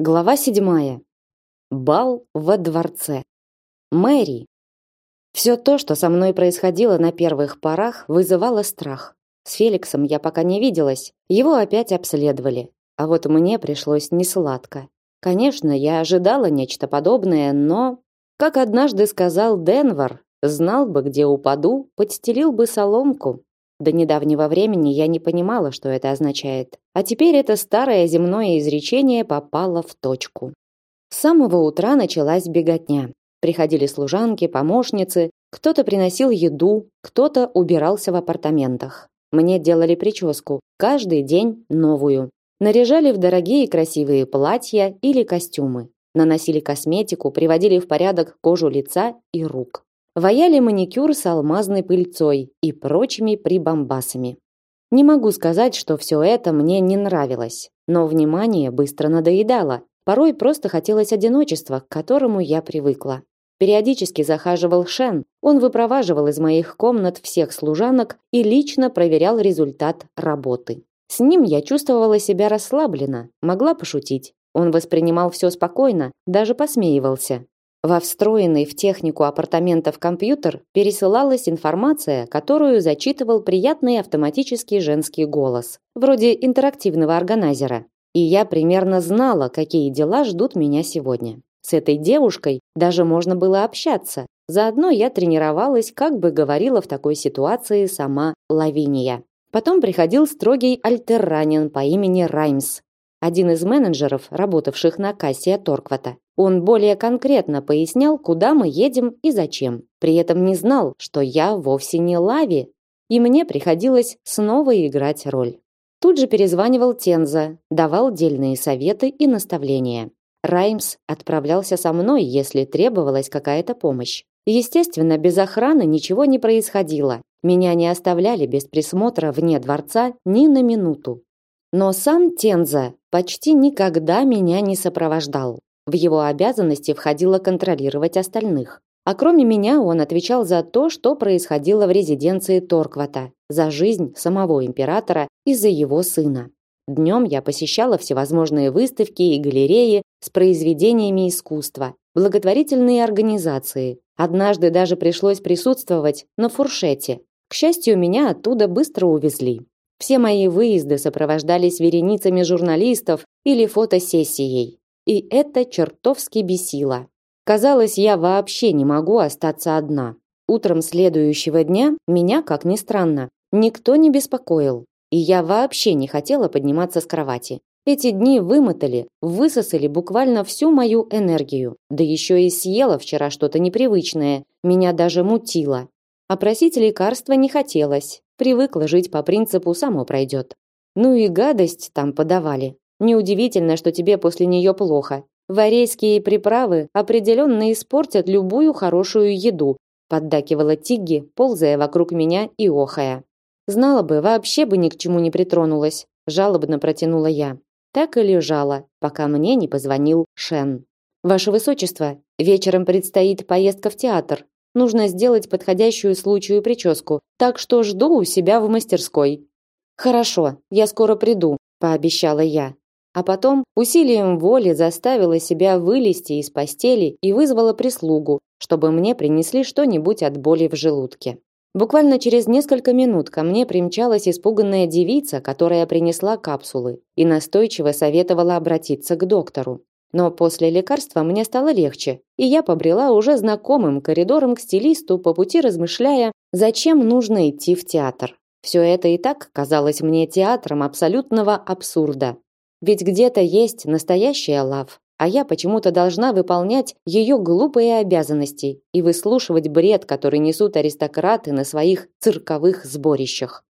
Глава седьмая. Бал во дворце. Мэри. Все то, что со мной происходило на первых порах, вызывало страх. С Феликсом я пока не виделась, его опять обследовали. А вот мне пришлось несладко. Конечно, я ожидала нечто подобное, но, как однажды сказал Денвар, знал бы, где упаду, подстелил бы соломку. До недавнего времени я не понимала, что это означает. А теперь это старое земное изречение попало в точку. С самого утра началась беготня. Приходили служанки, помощницы, кто-то приносил еду, кто-то убирался в апартаментах. Мне делали прическу, каждый день новую. Наряжали в дорогие красивые платья или костюмы. Наносили косметику, приводили в порядок кожу лица и рук ваяли маникюр с алмазной пыльцой и прочими прибамбасами. Не могу сказать, что все это мне не нравилось, но внимание быстро надоедало. Порой просто хотелось одиночества, к которому я привыкла. Периодически захаживал Шен. Он выпроваживал из моих комнат всех служанок и лично проверял результат работы. С ним я чувствовала себя расслабленно, могла пошутить. Он воспринимал все спокойно, даже посмеивался. Во встроенный в технику апартаментов компьютер пересылалась информация, которую зачитывал приятный автоматический женский голос, вроде интерактивного органайзера. И я примерно знала, какие дела ждут меня сегодня. С этой девушкой даже можно было общаться. Заодно я тренировалась, как бы говорила в такой ситуации сама Лавиния. Потом приходил строгий альтерранин по имени Раймс, один из менеджеров, работавших на кассе Торквата. Он более конкретно пояснял, куда мы едем и зачем. При этом не знал, что я вовсе не Лави, и мне приходилось снова играть роль. Тут же перезванивал Тенза, давал дельные советы и наставления. Раймс отправлялся со мной, если требовалась какая-то помощь. Естественно, без охраны ничего не происходило. Меня не оставляли без присмотра вне дворца ни на минуту. Но сам Тенза почти никогда меня не сопровождал. В его обязанности входило контролировать остальных. А кроме меня он отвечал за то, что происходило в резиденции Торквата, за жизнь самого императора и за его сына. Днем я посещала всевозможные выставки и галереи с произведениями искусства, благотворительные организации. Однажды даже пришлось присутствовать на фуршете. К счастью, меня оттуда быстро увезли. Все мои выезды сопровождались вереницами журналистов или фотосессией. И это чертовски бесило. Казалось, я вообще не могу остаться одна. Утром следующего дня меня, как ни странно, никто не беспокоил, и я вообще не хотела подниматься с кровати. Эти дни вымотали, высосали буквально всю мою энергию. Да еще и съела вчера что-то непривычное, меня даже мутило. А просить лекарства не хотелось. Привыкла жить по принципу «само пройдет». Ну и гадость там подавали. Неудивительно, что тебе после нее плохо. Варейские приправы определенно испортят любую хорошую еду, поддакивала Тигги, ползая вокруг меня и охая. Знала бы, вообще бы ни к чему не притронулась, жалобно протянула я. Так и лежала, пока мне не позвонил Шен. Ваше высочество, вечером предстоит поездка в театр. Нужно сделать подходящую случаю прическу, так что жду у себя в мастерской. Хорошо, я скоро приду, пообещала я. А потом усилием воли заставила себя вылезти из постели и вызвала прислугу, чтобы мне принесли что-нибудь от боли в желудке. Буквально через несколько минут ко мне примчалась испуганная девица, которая принесла капсулы и настойчиво советовала обратиться к доктору. Но после лекарства мне стало легче, и я побрела уже знакомым коридором к стилисту, по пути размышляя, зачем нужно идти в театр. Все это и так казалось мне театром абсолютного абсурда. Ведь где-то есть настоящая лав, а я почему-то должна выполнять ее глупые обязанности и выслушивать бред, который несут аристократы на своих цирковых сборищах.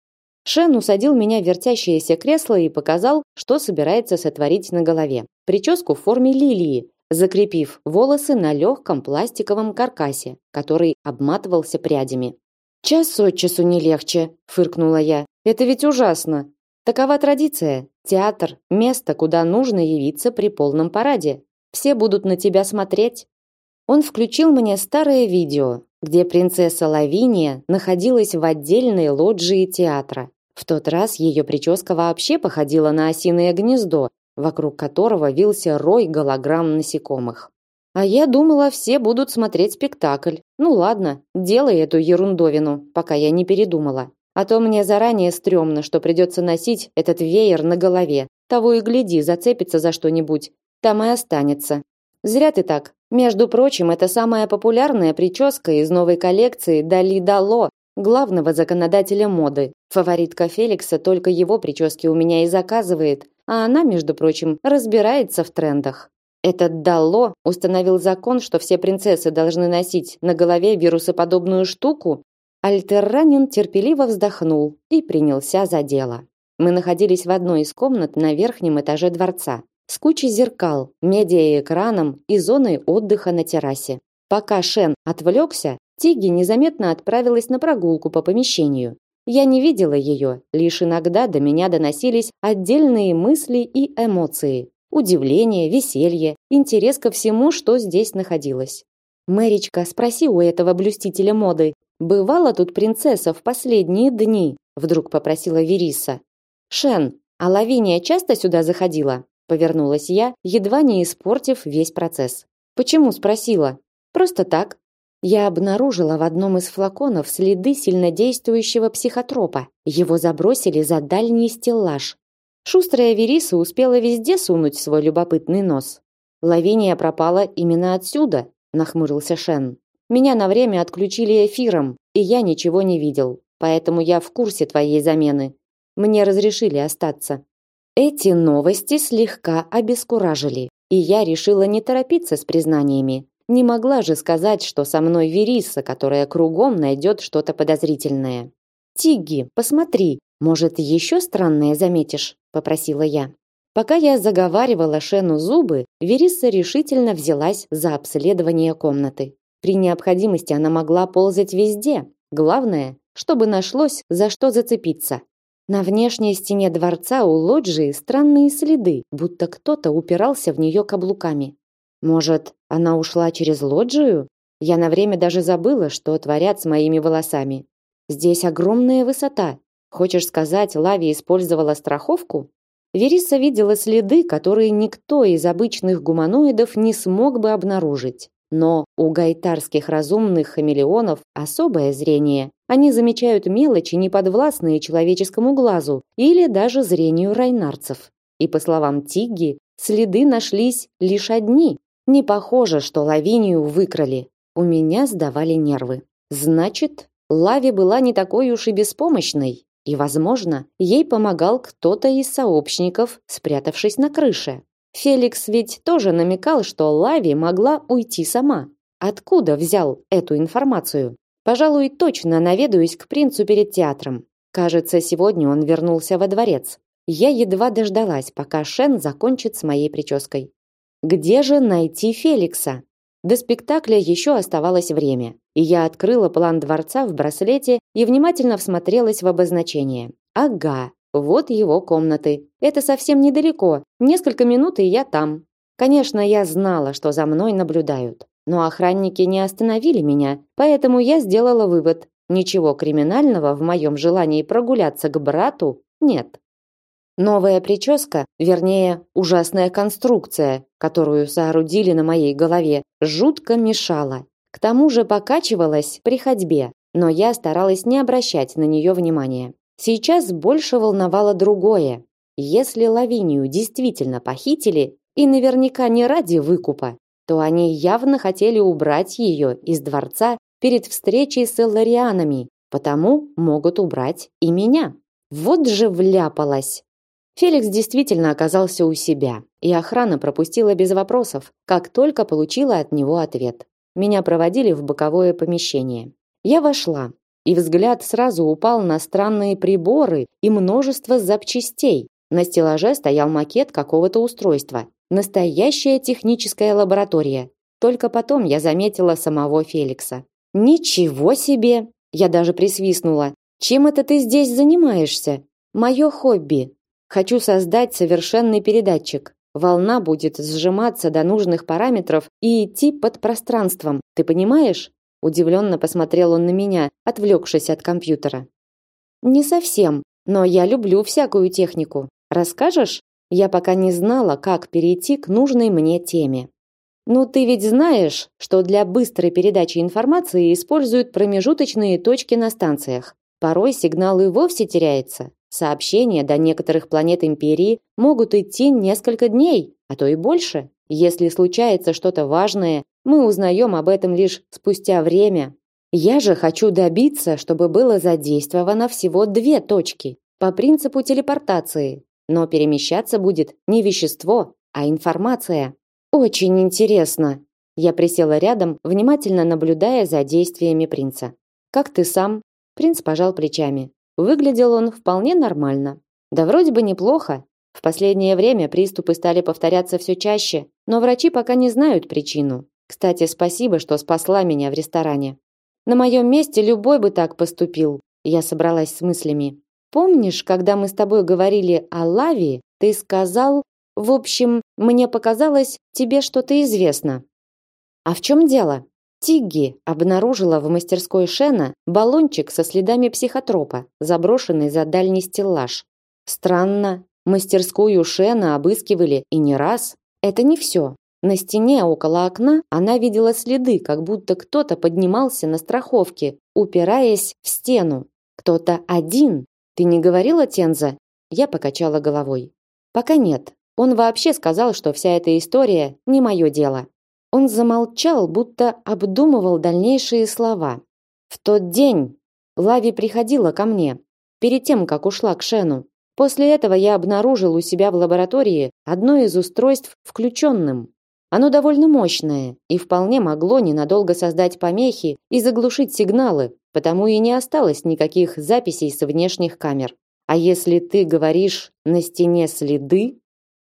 Шен усадил меня в вертящееся кресло и показал, что собирается сотворить на голове. Прическу в форме лилии, закрепив волосы на легком пластиковом каркасе, который обматывался прядями. «Час от часу не легче», — фыркнула я. «Это ведь ужасно. Такова традиция. Театр – место, куда нужно явиться при полном параде. Все будут на тебя смотреть». Он включил мне старое видео, где принцесса Лавиния находилась в отдельной лоджии театра. В тот раз ее прическа вообще походила на осиное гнездо, вокруг которого вился рой голограмм насекомых. А я думала, все будут смотреть спектакль. Ну ладно, делай эту ерундовину, пока я не передумала. А то мне заранее стрёмно, что придется носить этот веер на голове. Того и гляди, зацепится за что-нибудь. Там и останется. Зря ты так. Между прочим, это самая популярная прическа из новой коллекции Дали Дало, главного законодателя моды. Фаворитка Феликса только его прически у меня и заказывает, а она, между прочим, разбирается в трендах. Этот Дало установил закон, что все принцессы должны носить на голове вирусоподобную штуку. Альтерранин терпеливо вздохнул и принялся за дело. Мы находились в одной из комнат на верхнем этаже дворца с кучей зеркал, медиаэкраном и зоной отдыха на террасе. Пока Шен отвлекся, Тиги незаметно отправилась на прогулку по помещению. Я не видела ее, лишь иногда до меня доносились отдельные мысли и эмоции. Удивление, веселье, интерес ко всему, что здесь находилось. «Мэричка, спроси у этого блюстителя моды, бывала тут принцесса в последние дни?» Вдруг попросила Вериса. «Шен, а Лавиния часто сюда заходила?» Повернулась я, едва не испортив весь процесс. «Почему?» спросила. «Просто так. Я обнаружила в одном из флаконов следы сильнодействующего психотропа. Его забросили за дальний стеллаж. Шустрая Вериса успела везде сунуть свой любопытный нос. Лавиния пропала именно отсюда, нахмурился Шен. Меня на время отключили эфиром, и я ничего не видел. Поэтому я в курсе твоей замены. Мне разрешили остаться. Эти новости слегка обескуражили, и я решила не торопиться с признаниями. Не могла же сказать, что со мной Вериса, которая кругом найдет что-то подозрительное. Тигги, посмотри, может, еще странное заметишь, попросила я. Пока я заговаривала Шену зубы, Вериса решительно взялась за обследование комнаты. При необходимости она могла ползать везде. Главное, чтобы нашлось за что зацепиться. На внешней стене дворца у лоджии странные следы, будто кто-то упирался в нее каблуками. Может, она ушла через лоджию? Я на время даже забыла, что творят с моими волосами. Здесь огромная высота. Хочешь сказать, Лави использовала страховку? Вериса видела следы, которые никто из обычных гуманоидов не смог бы обнаружить. Но у гайтарских разумных хамелеонов особое зрение. Они замечают мелочи, неподвластные человеческому глазу или даже зрению райнарцев. И по словам Тигги, следы нашлись лишь одни, не похоже, что Лавинию выкрали. У меня сдавали нервы. Значит, Лави была не такой уж и беспомощной, и, возможно, ей помогал кто-то из сообщников, спрятавшись на крыше. Феликс ведь тоже намекал, что Лави могла уйти сама. Откуда взял эту информацию? Пожалуй, точно наведаюсь к принцу перед театром. Кажется, сегодня он вернулся во дворец. Я едва дождалась, пока Шен закончит с моей прической. Где же найти Феликса? До спектакля еще оставалось время, и я открыла план дворца в браслете и внимательно всмотрелась в обозначение. Ага, вот его комнаты. Это совсем недалеко. Несколько минут и я там. Конечно, я знала, что за мной наблюдают, но охранники не остановили меня, поэтому я сделала вывод: ничего криминального в моем желании прогуляться к брату нет. Новая прическа, вернее, ужасная конструкция, которую соорудили на моей голове, жутко мешала. К тому же покачивалась при ходьбе, но я старалась не обращать на нее внимания. Сейчас больше волновало другое. Если Лавинию действительно похитили, и наверняка не ради выкупа, то они явно хотели убрать ее из дворца перед встречей с элларианами, потому могут убрать и меня. Вот же вляпалась. Феликс действительно оказался у себя, и охрана пропустила без вопросов, как только получила от него ответ. Меня проводили в боковое помещение. Я вошла, и взгляд сразу упал на странные приборы и множество запчастей. На стеллаже стоял макет какого-то устройства. Настоящая техническая лаборатория. Только потом я заметила самого Феликса. Ничего себе! Я даже присвистнула. Чем это ты здесь занимаешься? Мое хобби. Хочу создать совершенный передатчик. Волна будет сжиматься до нужных параметров и идти под пространством. Ты понимаешь? Удивленно посмотрел он на меня, отвлекшись от компьютера. Не совсем, но я люблю всякую технику. Расскажешь? Я пока не знала, как перейти к нужной мне теме. Ну ты ведь знаешь, что для быстрой передачи информации используют промежуточные точки на станциях. Порой сигнал и вовсе теряется. Сообщения до некоторых планет Империи могут идти несколько дней, а то и больше. Если случается что-то важное, мы узнаем об этом лишь спустя время. Я же хочу добиться, чтобы было задействовано всего две точки по принципу телепортации. Но перемещаться будет не вещество, а информация. Очень интересно. Я присела рядом, внимательно наблюдая за действиями принца. Как ты сам? Принц пожал плечами. Выглядел он вполне нормально. Да вроде бы неплохо. В последнее время приступы стали повторяться все чаще, но врачи пока не знают причину. Кстати, спасибо, что спасла меня в ресторане. На моем месте любой бы так поступил. Я собралась с мыслями. Помнишь, когда мы с тобой говорили о лаве, ты сказал, в общем, мне показалось, тебе что-то известно. А в чем дело? Тигги обнаружила в мастерской Шена баллончик со следами психотропа, заброшенный за дальний стеллаж. Странно, мастерскую Шена обыскивали и не раз. Это не все. На стене около окна она видела следы, как будто кто-то поднимался на страховке, упираясь в стену. Кто-то один. Ты не говорила, Тенза? Я покачала головой. Пока нет. Он вообще сказал, что вся эта история не мое дело. Он замолчал, будто обдумывал дальнейшие слова. В тот день Лави приходила ко мне, перед тем, как ушла к Шену. После этого я обнаружил у себя в лаборатории одно из устройств включенным. Оно довольно мощное и вполне могло ненадолго создать помехи и заглушить сигналы, потому и не осталось никаких записей с внешних камер. А если ты говоришь на стене следы,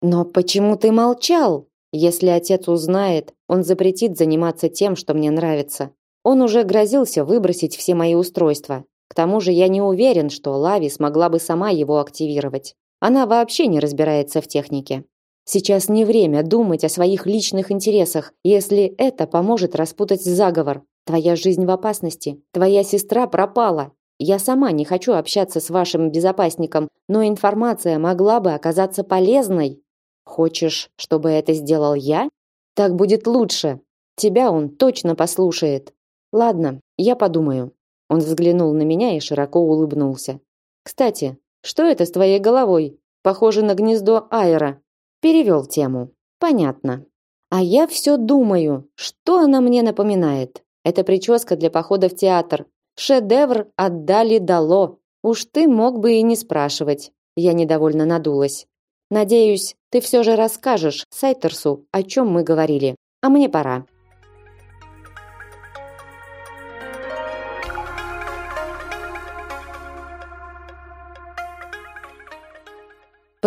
но почему ты молчал? Если отец узнает, он запретит заниматься тем, что мне нравится. Он уже грозился выбросить все мои устройства. К тому же я не уверен, что Лави смогла бы сама его активировать. Она вообще не разбирается в технике. Сейчас не время думать о своих личных интересах, если это поможет распутать заговор. Твоя жизнь в опасности, твоя сестра пропала. Я сама не хочу общаться с вашим безопасником, но информация могла бы оказаться полезной. Хочешь, чтобы это сделал я? Так будет лучше. Тебя он точно послушает. Ладно, я подумаю. Он взглянул на меня и широко улыбнулся. Кстати, что это с твоей головой? Похоже на гнездо аэра. Перевел тему. Понятно. А я все думаю, что она мне напоминает. Это прическа для похода в театр. Шедевр отдали дало. Уж ты мог бы и не спрашивать. Я недовольно надулась. Надеюсь, ты все же расскажешь Сайтерсу, о чем мы говорили. А мне пора.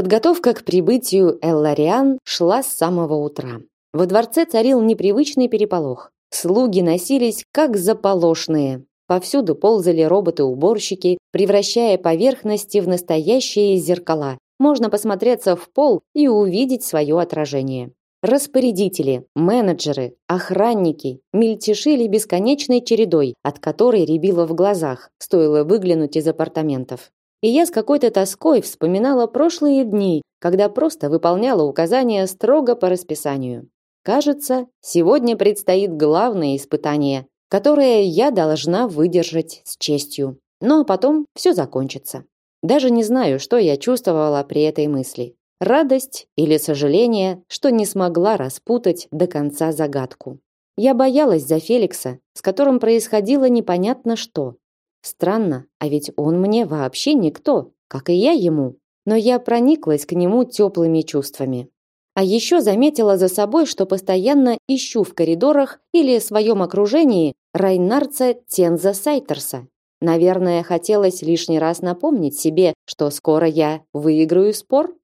Подготовка к прибытию Эллариан шла с самого утра. Во дворце царил непривычный переполох. Слуги носились как заполошные. Повсюду ползали роботы-уборщики, превращая поверхности в настоящие зеркала. Можно посмотреться в пол и увидеть свое отражение. Распорядители, менеджеры, охранники мельтешили бесконечной чередой, от которой рябило в глазах, стоило выглянуть из апартаментов. И я с какой-то тоской вспоминала прошлые дни, когда просто выполняла указания строго по расписанию. Кажется, сегодня предстоит главное испытание, которое я должна выдержать с честью. Но потом все закончится. Даже не знаю, что я чувствовала при этой мысли. Радость или сожаление, что не смогла распутать до конца загадку. Я боялась за Феликса, с которым происходило непонятно что. Странно, а ведь он мне вообще никто, как и я ему. Но я прониклась к нему теплыми чувствами. А еще заметила за собой, что постоянно ищу в коридорах или в своем окружении Райнарца Тенза Сайтерса. Наверное, хотелось лишний раз напомнить себе, что скоро я выиграю спор.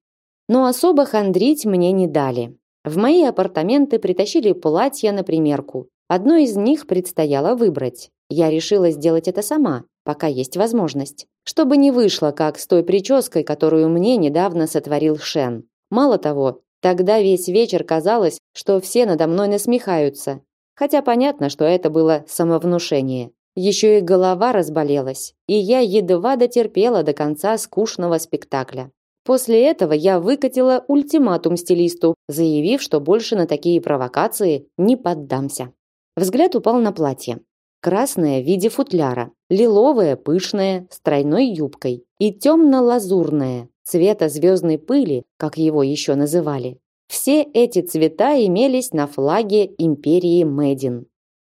Но особо хандрить мне не дали. В мои апартаменты притащили платья на примерку. Одно из них предстояло выбрать. Я решила сделать это сама, пока есть возможность. Чтобы не вышло, как с той прической, которую мне недавно сотворил Шен. Мало того, тогда весь вечер казалось, что все надо мной насмехаются. Хотя понятно, что это было самовнушение. Еще и голова разболелась, и я едва дотерпела до конца скучного спектакля. После этого я выкатила ультиматум стилисту, заявив, что больше на такие провокации не поддамся. Взгляд упал на платье. Красное в виде футляра, лиловое пышное с тройной юбкой и темно-лазурное цвета звездной пыли, как его еще называли. Все эти цвета имелись на флаге империи Мэдин.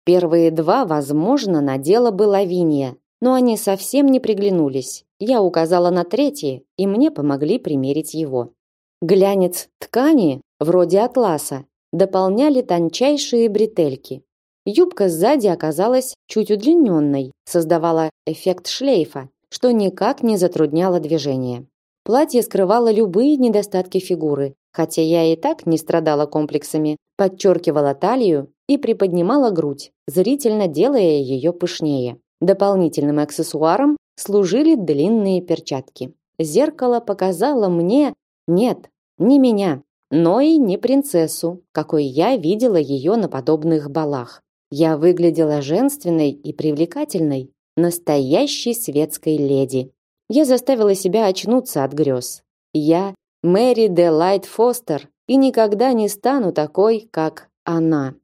Первые два, возможно, надела бы Лавиния, но они совсем не приглянулись. Я указала на третье, и мне помогли примерить его. Глянец ткани, вроде атласа, дополняли тончайшие бретельки. Юбка сзади оказалась чуть удлиненной, создавала эффект шлейфа, что никак не затрудняло движение. Платье скрывало любые недостатки фигуры, хотя я и так не страдала комплексами, подчеркивала талию и приподнимала грудь, зрительно делая ее пышнее. Дополнительным аксессуаром служили длинные перчатки. Зеркало показало мне, нет, не меня, но и не принцессу, какой я видела ее на подобных балах. Я выглядела женственной и привлекательной, настоящей светской леди. Я заставила себя очнуться от грез. Я Мэри де Лайт Фостер и никогда не стану такой, как она.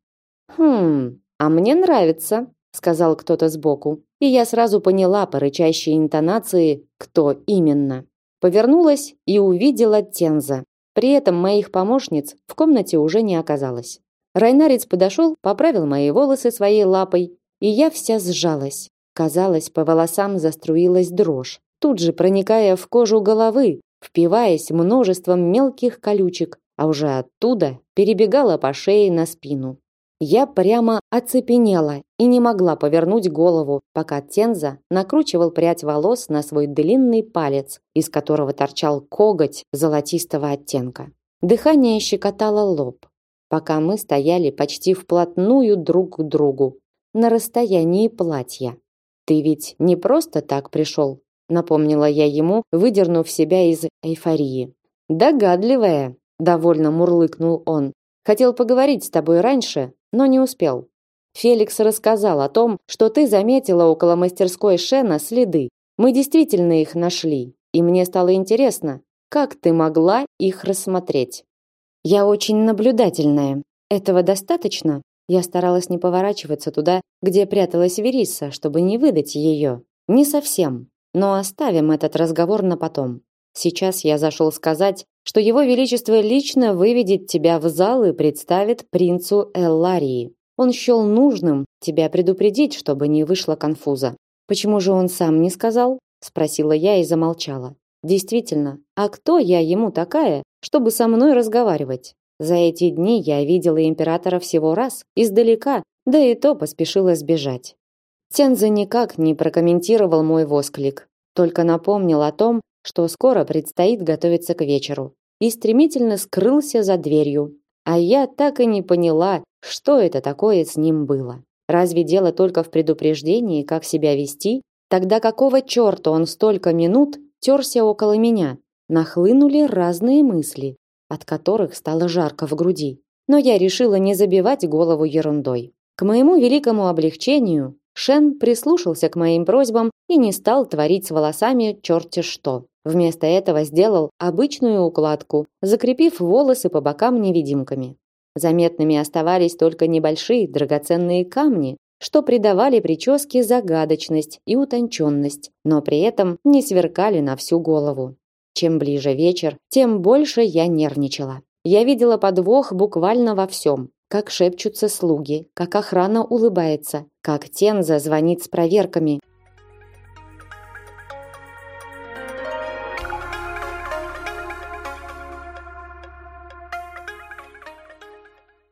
Хм, а мне нравится, сказал кто-то сбоку, и я сразу поняла по рычащей интонации, кто именно. Повернулась и увидела Тенза. При этом моих помощниц в комнате уже не оказалось. Райнарец подошел, поправил мои волосы своей лапой, и я вся сжалась. Казалось, по волосам заструилась дрожь, тут же проникая в кожу головы, впиваясь множеством мелких колючек, а уже оттуда перебегала по шее на спину. Я прямо оцепенела и не могла повернуть голову, пока Тенза накручивал прядь волос на свой длинный палец, из которого торчал коготь золотистого оттенка. Дыхание щекотало лоб, пока мы стояли почти вплотную друг к другу, на расстоянии платья. «Ты ведь не просто так пришел», напомнила я ему, выдернув себя из эйфории. «Догадливая», — довольно мурлыкнул он. «Хотел поговорить с тобой раньше, но не успел. Феликс рассказал о том, что ты заметила около мастерской Шена следы. Мы действительно их нашли, и мне стало интересно, как ты могла их рассмотреть. Я очень наблюдательная. Этого достаточно? Я старалась не поворачиваться туда, где пряталась Вериса, чтобы не выдать ее. Не совсем. Но оставим этот разговор на потом. Сейчас я зашел сказать, что его величество лично выведет тебя в зал и представит принцу Элларии. Он счел нужным тебя предупредить, чтобы не вышло конфуза. Почему же он сам не сказал? спросила я и замолчала. Действительно, а кто я ему такая, чтобы со мной разговаривать? За эти дни я видела императора всего раз, издалека, да и то поспешила сбежать. Тенза никак не прокомментировал мой восклик, только напомнил о том, что скоро предстоит готовиться к вечеру, и стремительно скрылся за дверью. А я так и не поняла, что это такое с ним было. Разве дело только в предупреждении, как себя вести? Тогда какого черта он столько минут терся около меня? Нахлынули разные мысли, от которых стало жарко в груди. Но я решила не забивать голову ерундой. К моему великому облегчению Шен прислушался к моим просьбам и не стал творить с волосами черти что. Вместо этого сделал обычную укладку, закрепив волосы по бокам невидимками. Заметными оставались только небольшие драгоценные камни, что придавали прическе загадочность и утонченность, но при этом не сверкали на всю голову. Чем ближе вечер, тем больше я нервничала. Я видела подвох буквально во всем. Как шепчутся слуги, как охрана улыбается, как Тенза звонит с проверками,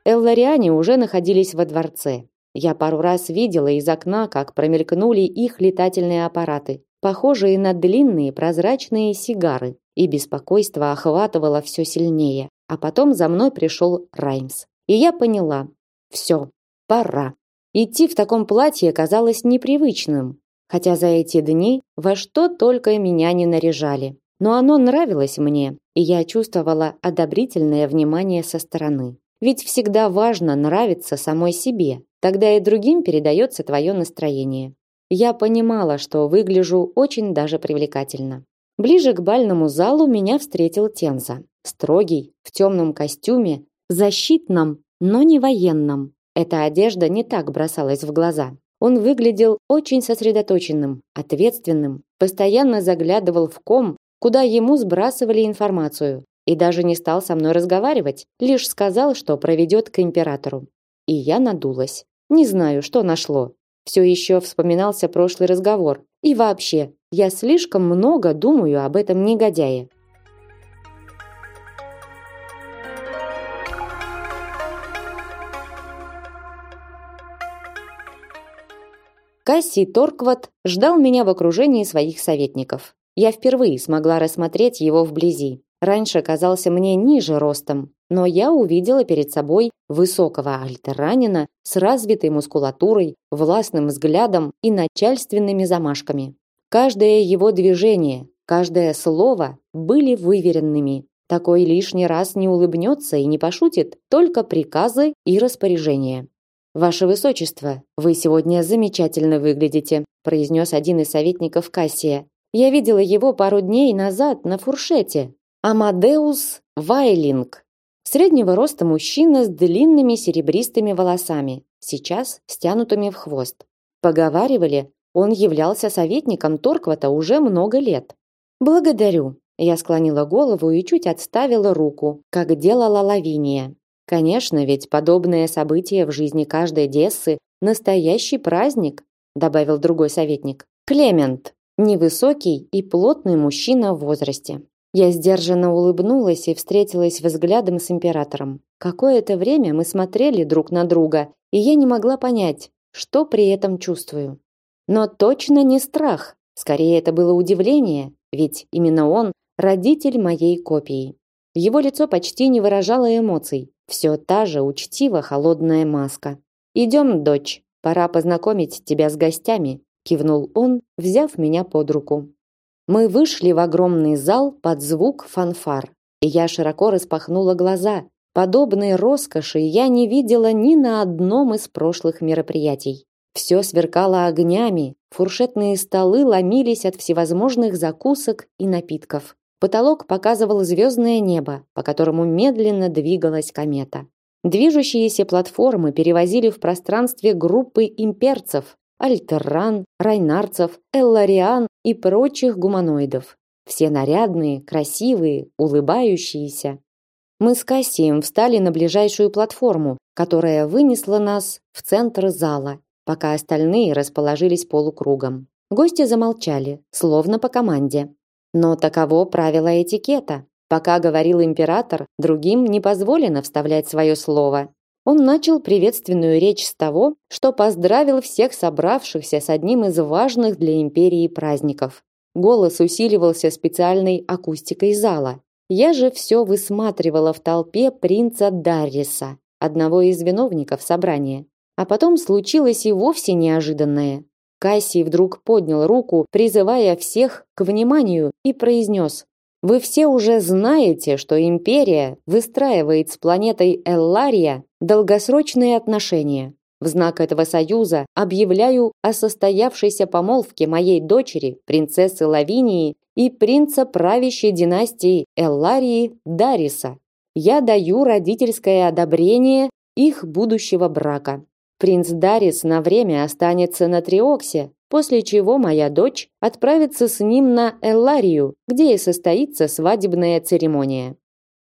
Эллариане уже находились во дворце. Я пару раз видела из окна, как промелькнули их летательные аппараты, похожие на длинные прозрачные сигары, и беспокойство охватывало все сильнее. А потом за мной пришел Раймс. И я поняла, все, пора. Идти в таком платье казалось непривычным, хотя за эти дни во что только меня не наряжали. Но оно нравилось мне, и я чувствовала одобрительное внимание со стороны. Ведь всегда важно нравиться самой себе, тогда и другим передается твое настроение. Я понимала, что выгляжу очень даже привлекательно. Ближе к бальному залу меня встретил Тенза. Строгий, в темном костюме, защитном, но не военном. Эта одежда не так бросалась в глаза. Он выглядел очень сосредоточенным, ответственным, постоянно заглядывал в ком, куда ему сбрасывали информацию, и даже не стал со мной разговаривать, лишь сказал, что проведет к императору. И я надулась. Не знаю, что нашло. Все еще вспоминался прошлый разговор. И вообще, я слишком много думаю об этом негодяе. Кассий Торкват ждал меня в окружении своих советников. Я впервые смогла рассмотреть его вблизи. Раньше казался мне ниже ростом, но я увидела перед собой высокого альтеранина с развитой мускулатурой, властным взглядом и начальственными замашками. Каждое его движение, каждое слово были выверенными. Такой лишний раз не улыбнется и не пошутит, только приказы и распоряжения. Ваше высочество, вы сегодня замечательно выглядите, произнес один из советников Кассия. Я видела его пару дней назад на фуршете. Амадеус Вайлинг. Среднего роста мужчина с длинными серебристыми волосами, сейчас стянутыми в хвост. Поговаривали, он являлся советником Торквата уже много лет. Благодарю. Я склонила голову и чуть отставила руку, как делала Лавиния. Конечно, ведь подобное событие в жизни каждой Дессы настоящий праздник, добавил другой советник. Клемент, невысокий и плотный мужчина в возрасте. Я сдержанно улыбнулась и встретилась взглядом с императором. Какое-то время мы смотрели друг на друга, и я не могла понять, что при этом чувствую. Но точно не страх, скорее это было удивление, ведь именно он родитель моей копии. Его лицо почти не выражало эмоций, все та же учтиво холодная маска. Идем, дочь, пора познакомить тебя с гостями, кивнул он, взяв меня под руку. Мы вышли в огромный зал под звук фанфар, и я широко распахнула глаза. Подобной роскоши я не видела ни на одном из прошлых мероприятий. Все сверкало огнями, фуршетные столы ломились от всевозможных закусок и напитков. Потолок показывал звездное небо, по которому медленно двигалась комета. Движущиеся платформы перевозили в пространстве группы имперцев, альтерран, райнарцев, эллариан и прочих гуманоидов. Все нарядные, красивые, улыбающиеся. Мы с Кассием встали на ближайшую платформу, которая вынесла нас в центр зала, пока остальные расположились полукругом. Гости замолчали, словно по команде. Но таково правило этикета. Пока говорил император, другим не позволено вставлять свое слово. Он начал приветственную речь с того, что поздравил всех собравшихся с одним из важных для империи праздников. Голос усиливался специальной акустикой зала. Я же все высматривала в толпе принца Дарриса, одного из виновников собрания. А потом случилось и вовсе неожиданное. Кассий вдруг поднял руку, призывая всех к вниманию, и произнес «Вы все уже знаете, что Империя выстраивает с планетой Эллария долгосрочные отношения. В знак этого союза объявляю о состоявшейся помолвке моей дочери, принцессы Лавинии, и принца правящей династии Элларии Дариса. Я даю родительское одобрение их будущего брака. Принц Дарис на время останется на Триоксе, после чего моя дочь отправится с ним на Элларию, где и состоится свадебная церемония.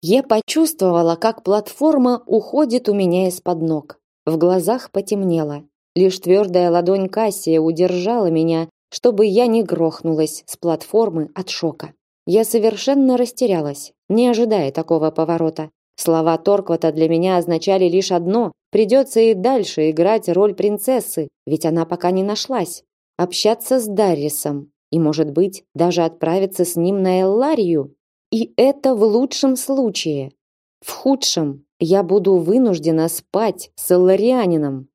Я почувствовала, как платформа уходит у меня из-под ног. В глазах потемнело. Лишь твердая ладонь Кассия удержала меня, чтобы я не грохнулась с платформы от шока. Я совершенно растерялась, не ожидая такого поворота. Слова Торквата для меня означали лишь одно: придется и дальше играть роль принцессы, ведь она пока не нашлась. Общаться с Даррисом и, может быть, даже отправиться с ним на Элларию. И это в лучшем случае. В худшем я буду вынуждена спать с Элларианином.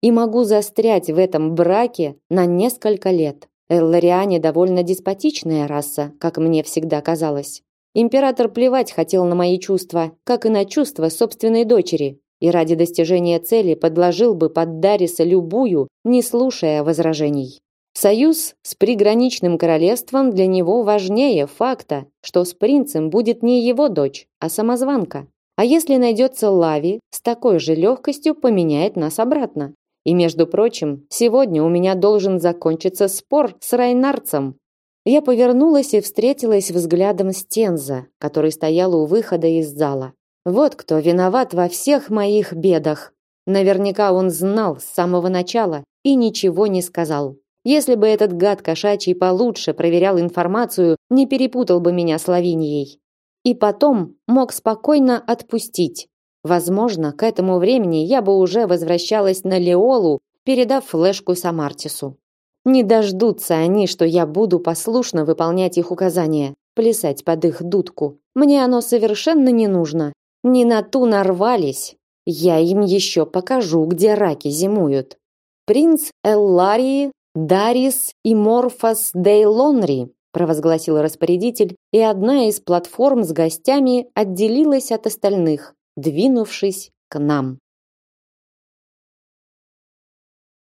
И могу застрять в этом браке на несколько лет. Эллариане довольно деспотичная раса, как мне всегда казалось. Император плевать хотел на мои чувства, как и на чувства собственной дочери, и ради достижения цели подложил бы под Дариса любую, не слушая возражений. Союз с приграничным королевством для него важнее факта, что с принцем будет не его дочь, а самозванка. А если найдется Лави, с такой же легкостью поменяет нас обратно. И, между прочим, сегодня у меня должен закончиться спор с Райнарцем. Я повернулась и встретилась взглядом с Тенза, который стоял у выхода из зала. Вот кто виноват во всех моих бедах. Наверняка он знал с самого начала и ничего не сказал. Если бы этот гад кошачий получше проверял информацию, не перепутал бы меня с Лавинией. И потом мог спокойно отпустить. Возможно, к этому времени я бы уже возвращалась на Леолу, передав флешку Самартису. Не дождутся они, что я буду послушно выполнять их указания, плясать под их дудку. Мне оно совершенно не нужно. Не на ту нарвались. Я им еще покажу, где раки зимуют. Принц Элларии, Дарис и Морфас Дейлонри, провозгласил распорядитель, и одна из платформ с гостями отделилась от остальных, двинувшись к нам.